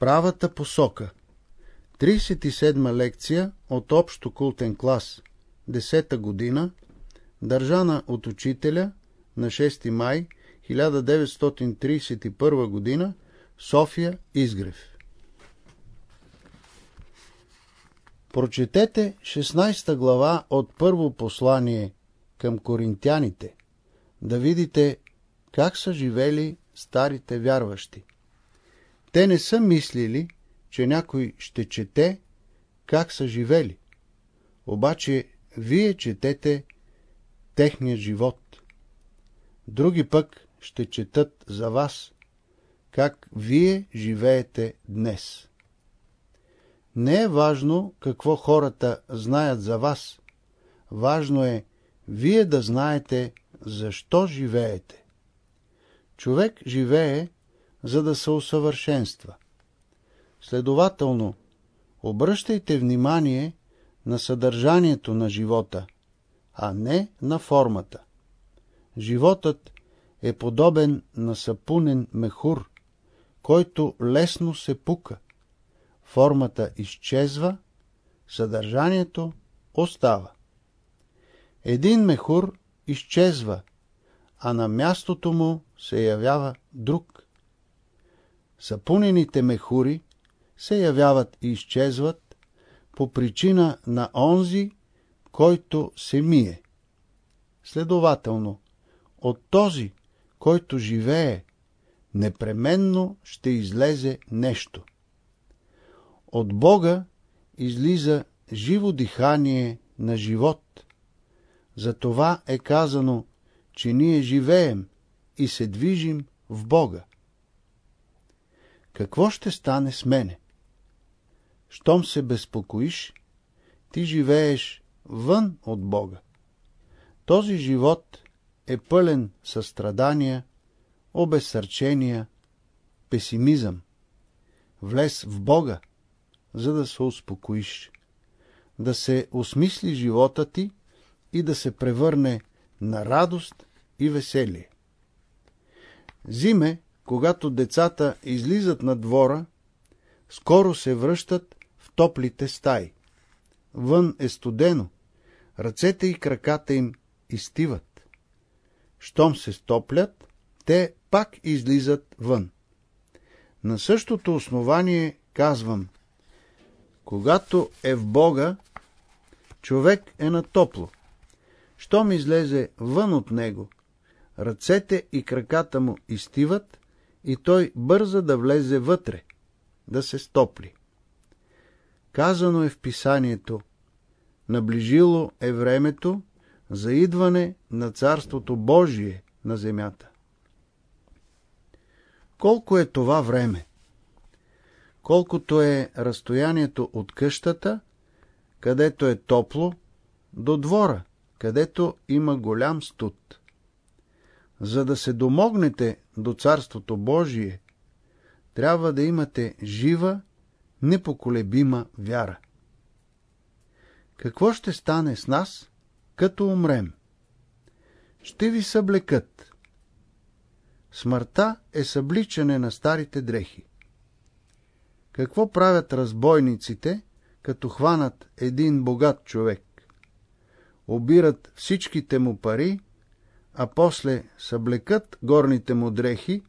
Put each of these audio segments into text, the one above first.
Правата посока 37 лекция от общо култен клас 10 година, държана от учителя на 6 май 1931 година, София Изгрев. Прочетете 16 глава от първо послание към коринтяните, да видите как са живели старите вярващи. Те не са мислили, че някой ще чете как са живели. Обаче вие четете техния живот. Други пък ще четат за вас, как вие живеете днес. Не е важно какво хората знаят за вас. Важно е вие да знаете защо живеете. Човек живее, за да се усъвършенства. Следователно, обръщайте внимание на съдържанието на живота, а не на формата. Животът е подобен на сапунен мехур, който лесно се пука. Формата изчезва, съдържанието остава. Един мехур изчезва, а на мястото му се явява друг. Сапунените мехури се явяват и изчезват по причина на онзи, който се мие. Следователно, от този, който живее, непременно ще излезе нещо. От Бога излиза живо дихание на живот. Затова е казано, че ние живеем и се движим в Бога. Какво ще стане с мене? Щом се безпокоиш, ти живееш вън от Бога. Този живот е пълен със страдания, обезсърчения, песимизъм. Влез в Бога, за да се успокоиш, да се осмисли живота ти и да се превърне на радост и веселие. Зиме, когато децата излизат на двора, скоро се връщат в топлите стаи. Вън е студено, ръцете и краката им изтиват. Щом се стоплят, те пак излизат вън. На същото основание казвам, когато е в Бога, човек е на топло. Щом излезе вън от него, ръцете и краката му изтиват и той бърза да влезе вътре, да се стопли. Казано е в писанието, наближило е времето за идване на Царството Божие на земята. Колко е това време? Колкото е разстоянието от къщата, където е топло, до двора, където има голям студ. За да се домогнете до Царството Божие, трябва да имате жива, непоколебима вяра. Какво ще стане с нас, като умрем? Ще ви съблекат. Смъртта е събличане на старите дрехи. Какво правят разбойниците, като хванат един богат човек? Обират всичките му пари а после съблекат горните му дрехи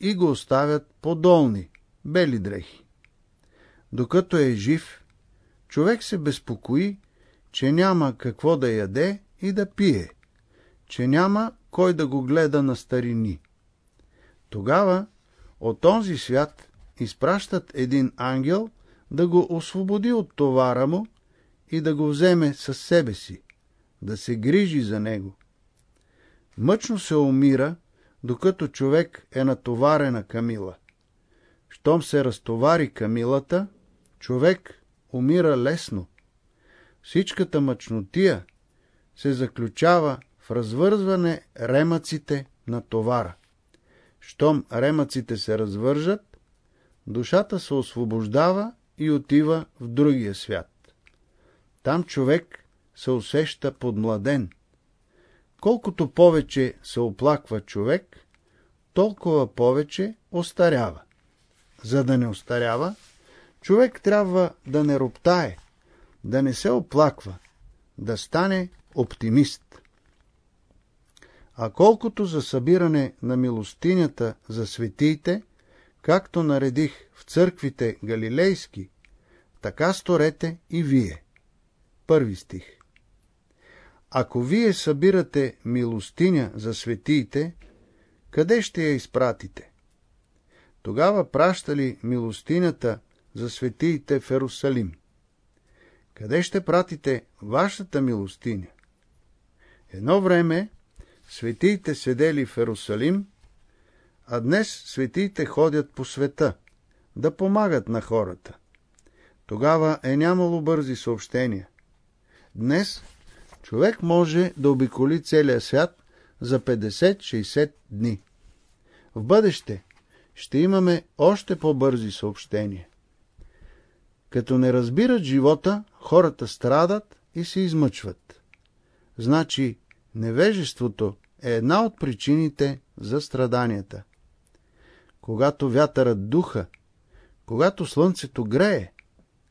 и го оставят по-долни, бели дрехи. Докато е жив, човек се безпокои, че няма какво да яде и да пие, че няма кой да го гледа на старини. Тогава от този свят изпращат един ангел да го освободи от товара му и да го вземе със себе си, да се грижи за него. Мъчно се умира, докато човек е натоварена камила. Щом се разтовари камилата, човек умира лесно. Всичката мъчнотия се заключава в развързване ремъците на товара. Щом ремъците се развържат, душата се освобождава и отива в другия свят. Там човек се усеща подмладен – Колкото повече се оплаква човек, толкова повече остарява. За да не остарява, човек трябва да не роптае, да не се оплаква, да стане оптимист. А колкото за събиране на милостинята за светиите, както наредих в църквите галилейски, така сторете и вие. Първи стих Ако вие събирате милостиня за светиите, къде ще я изпратите? Тогава пращали милостинята за светиите в Ерусалим. Къде ще пратите вашата милостиня? Едно време светиите седели в Ерусалим, а днес светиите ходят по света, да помагат на хората. Тогава е нямало бързи съобщения. Днес човек може да обиколи целия свят за 50-60 дни. В бъдеще ще имаме още по-бързи съобщения. Като не разбират живота, хората страдат и се измъчват. Значи, невежеството е една от причините за страданията. Когато вятърът духа, когато слънцето грее,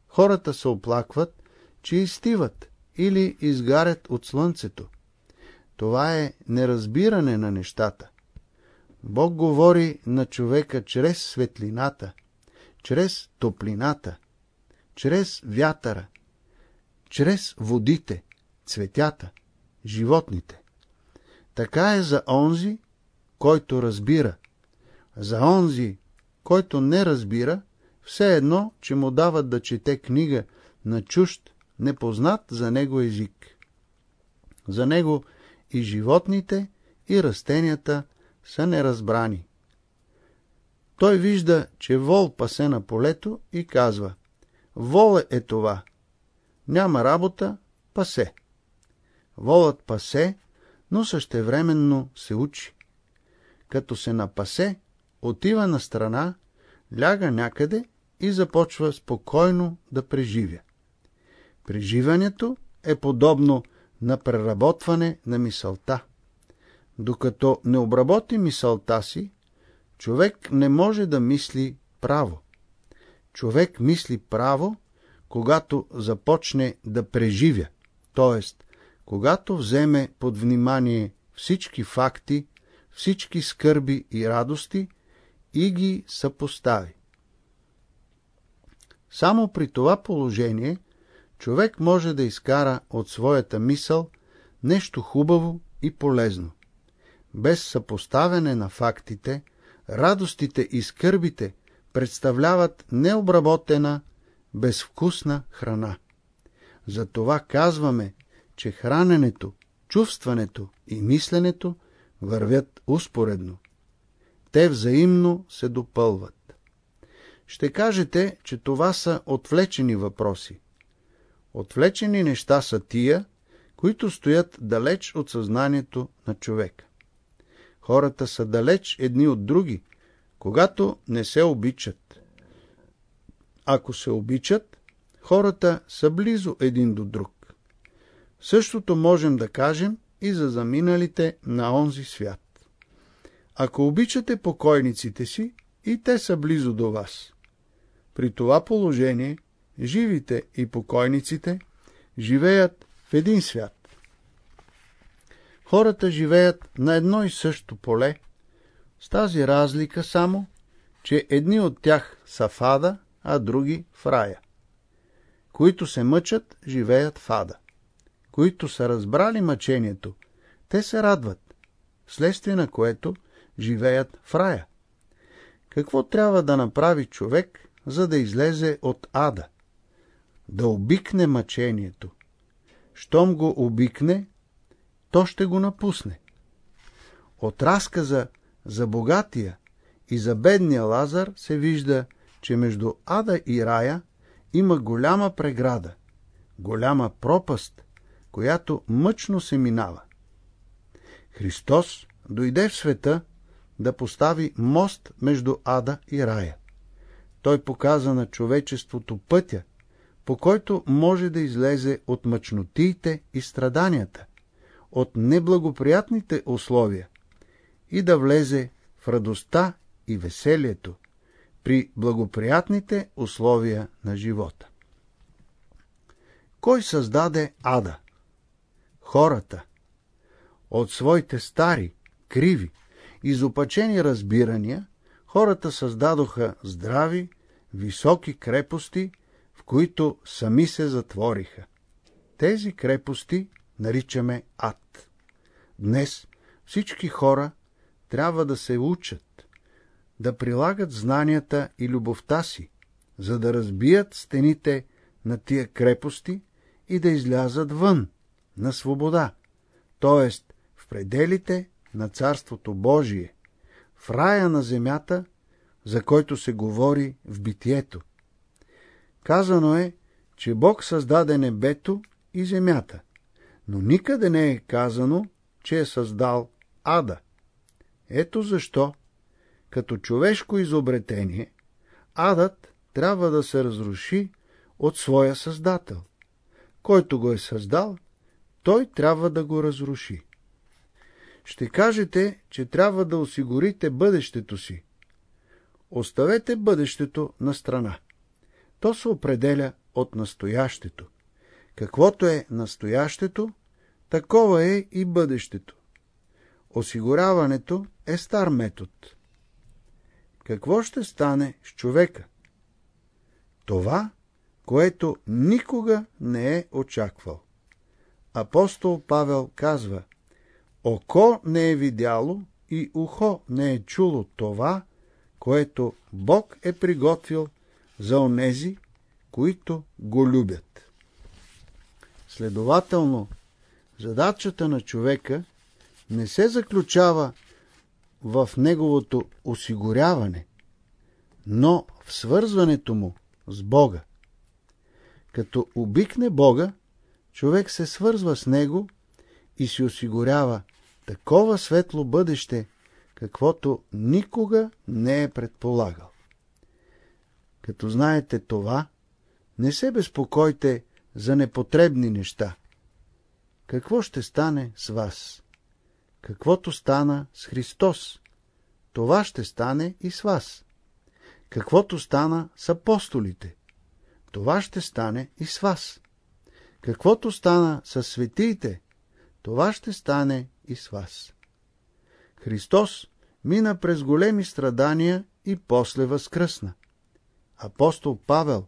хората се оплакват, че изтиват или изгарят от слънцето. Това е неразбиране на нещата. Бог говори на човека чрез светлината, чрез топлината, чрез вятъра, чрез водите, цветята, животните. Така е за онзи, който разбира. За онзи, който не разбира, все едно, че му дават да чете книга на чужд, непознат за него език. За него и животните, и растенията са неразбрани. Той вижда, че вол пасе на полето и казва Вол е това. Няма работа, пасе. Волът пасе, но същевременно се учи. Като се напасе, отива на страна, ляга някъде и започва спокойно да преживя. Преживането е подобно на преработване на мисълта. Докато не обработи мисълта си, човек не може да мисли право. Човек мисли право, когато започне да преживя, т.е. когато вземе под внимание всички факти, всички скърби и радости и ги съпостави. Само при това положение човек може да изкара от своята мисъл нещо хубаво и полезно. Без съпоставяне на фактите, радостите и скърбите представляват необработена, безвкусна храна. Затова казваме, че храненето, чувстването и мисленето вървят успоредно. Те взаимно се допълват. Ще кажете, че това са отвлечени въпроси. Отвлечени неща са тия, които стоят далеч от съзнанието на човека. Хората са далеч едни от други, когато не се обичат. Ако се обичат, хората са близо един до друг. Същото можем да кажем и за заминалите на онзи свят. Ако обичате покойниците си, и те са близо до вас. При това положение, живите и покойниците живеят в един свят. Хората живеят на едно и също поле, с тази разлика само, че едни от тях са в ада, а други в рая. Които се мъчат, живеят в ада. Които са разбрали мъчението, те се радват, следствие на което живеят в рая. Какво трябва да направи човек, за да излезе от ада? Да обикне мъчението. Щом го обикне, то ще го напусне. От разказа за богатия и за бедния Лазар се вижда, че между ада и рая има голяма преграда, голяма пропаст, която мъчно се минава. Христос дойде в света да постави мост между ада и рая. Той показа на човечеството пътя, по който може да излезе от мъчнотиите и страданията, от неблагоприятните условия и да влезе в радостта и веселието, при благоприятните условия на живота. Кой създаде ада? Хората. От своите стари, криви, изопачени разбирания, хората създадоха здрави, високи крепости, които сами се затвориха. Тези крепости наричаме ад. Днес всички хора трябва да се учат, да прилагат знанията и любовта си, за да разбият стените на тия крепости и да излязат вън, на свобода, т.е. в пределите на Царството Божие, в рая на земята, за който се говори в битието. Казано е, че Бог създаде небето и земята, но никъде не е казано, че е създал ада. Ето защо, като човешко изобретение, адът трябва да се разруши от своя създател. Който го е създал, той трябва да го разруши. Ще кажете, че трябва да осигурите бъдещето си. Оставете бъдещето на страна. То се определя от настоящето. Каквото е настоящето, такова е и бъдещето. Осигуряването е стар метод. Какво ще стане с човека? Това, което никога не е очаквал. Апостол Павел казва, Око не е видяло и ухо не е чуло това, което Бог е приготвил за онези, които го любят. Следователно, задачата на човека не се заключава в неговото осигуряване, но в свързването му с Бога. Като обикне Бога, човек се свързва с Него и си осигурява такова светло бъдеще, каквото никога не е предполагал. Като знаете това, не се безпокойте за непотребни неща. Какво ще стане с вас? Каквото стана с Христос, това ще стане и с вас. Каквото стана с апостолите, това ще стане и с вас. Каквото стана с светиите, това ще стане и с вас. Христос мина през големи страдания и после възкръсна. Апостол Павел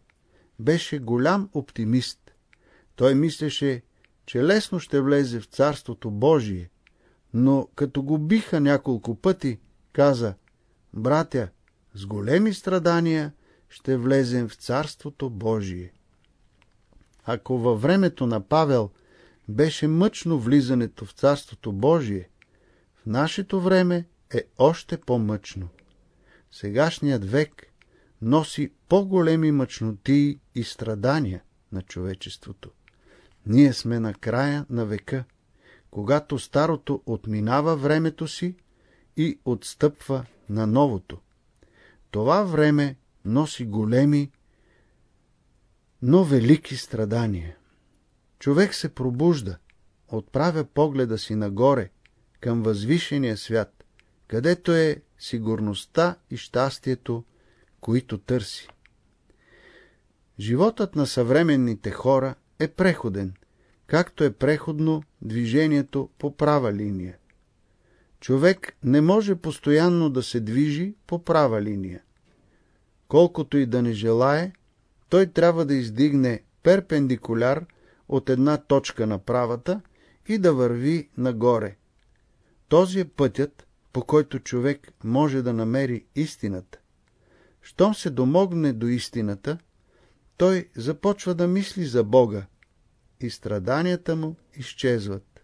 беше голям оптимист. Той мислеше, че лесно ще влезе в Царството Божие, но като го биха няколко пъти, каза, братя, с големи страдания ще влезем в Царството Божие. Ако във времето на Павел беше мъчно влизането в Царството Божие, в нашето време е още по-мъчно. Сегашният век носи по-големи мъчноти и страдания на човечеството. Ние сме на края на века, когато старото отминава времето си и отстъпва на новото. Това време носи големи, но велики страдания. Човек се пробужда, отправя погледа си нагоре, към възвишения свят, където е сигурността и щастието, които търси. Животът на съвременните хора е преходен, както е преходно движението по права линия. Човек не може постоянно да се движи по права линия. Колкото и да не желае, той трябва да издигне перпендикуляр от една точка на правата и да върви нагоре. Този е пътят, по който човек може да намери истината. Щом се домогне до истината, той започва да мисли за Бога и страданията му изчезват.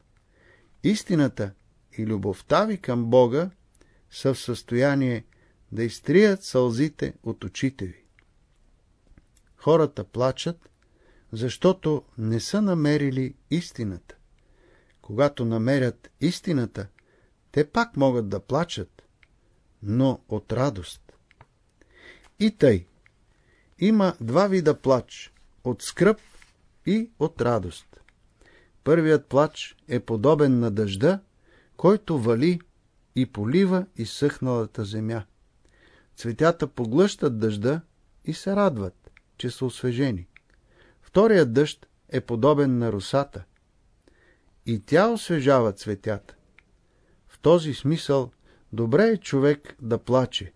Истината и любовта ви към Бога са в състояние да изтрият сълзите от очите ви. Хората плачат, защото не са намерили истината. Когато намерят истината, те пак могат да плачат, но от радост. И тъй. Има два вида плач – от скръп и от радост. Първият плач е подобен на дъжда, който вали и полива изсъхналата земя. цветята поглъщат дъжда и се радват, че са освежени. Вторият дъжд е подобен на русата. И тя освежава цветята. В този смисъл добре е човек да плаче,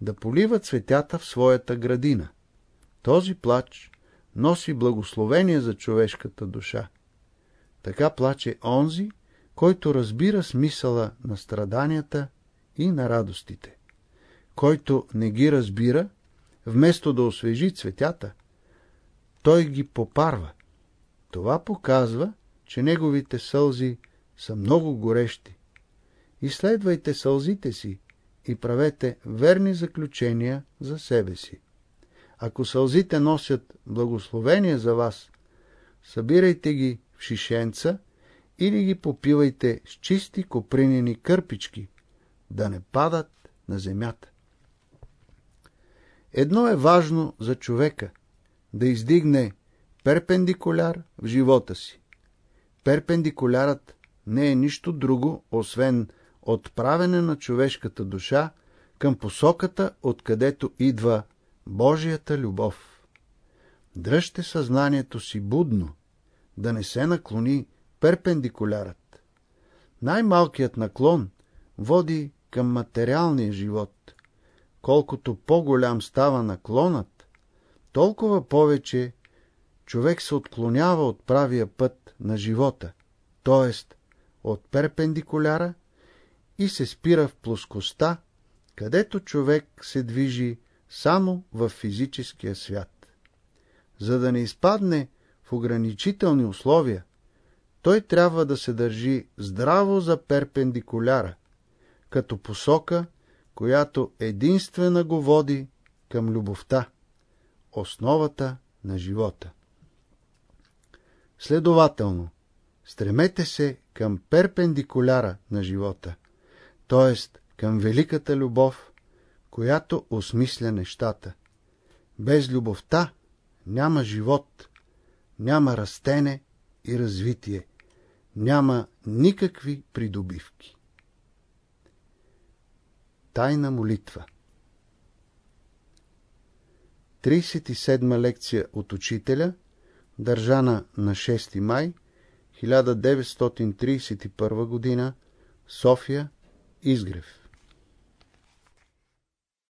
да полива цветята в своята градина. Този плач носи благословение за човешката душа. Така плаче онзи, който разбира смисъла на страданията и на радостите. Който не ги разбира, вместо да освежи цветята, той ги попарва. Това показва, че неговите сълзи са много горещи. Изследвайте сълзите си и правете верни заключения за себе си. Ако сълзите носят благословение за вас, събирайте ги в шишенца или ги попивайте с чисти копринени кърпички, да не падат на земята. Едно е важно за човека – да издигне перпендикуляр в живота си. Перпендикулярът не е нищо друго, освен отправене на човешката душа към посоката, откъдето идва Божията любов. Дръжте съзнанието си будно, да не се наклони перпендикулярът. Най-малкият наклон води към материалния живот. Колкото по-голям става наклонът, толкова повече човек се отклонява от правия път на живота, т.е. от перпендикуляра и се спира в плоскостта, където човек се движи само в физическия свят. За да не изпадне в ограничителни условия, той трябва да се държи здраво за перпендикуляра, като посока, която единствена го води към любовта, основата на живота. Следователно, стремете се към перпендикуляра на живота, т.е. към великата любов, която осмисля нещата. Без любовта няма живот, няма растене и развитие, няма никакви придобивки. Тайна молитва 37 лекция от учителя, държана на 6 май 1931 г. София, Изгрев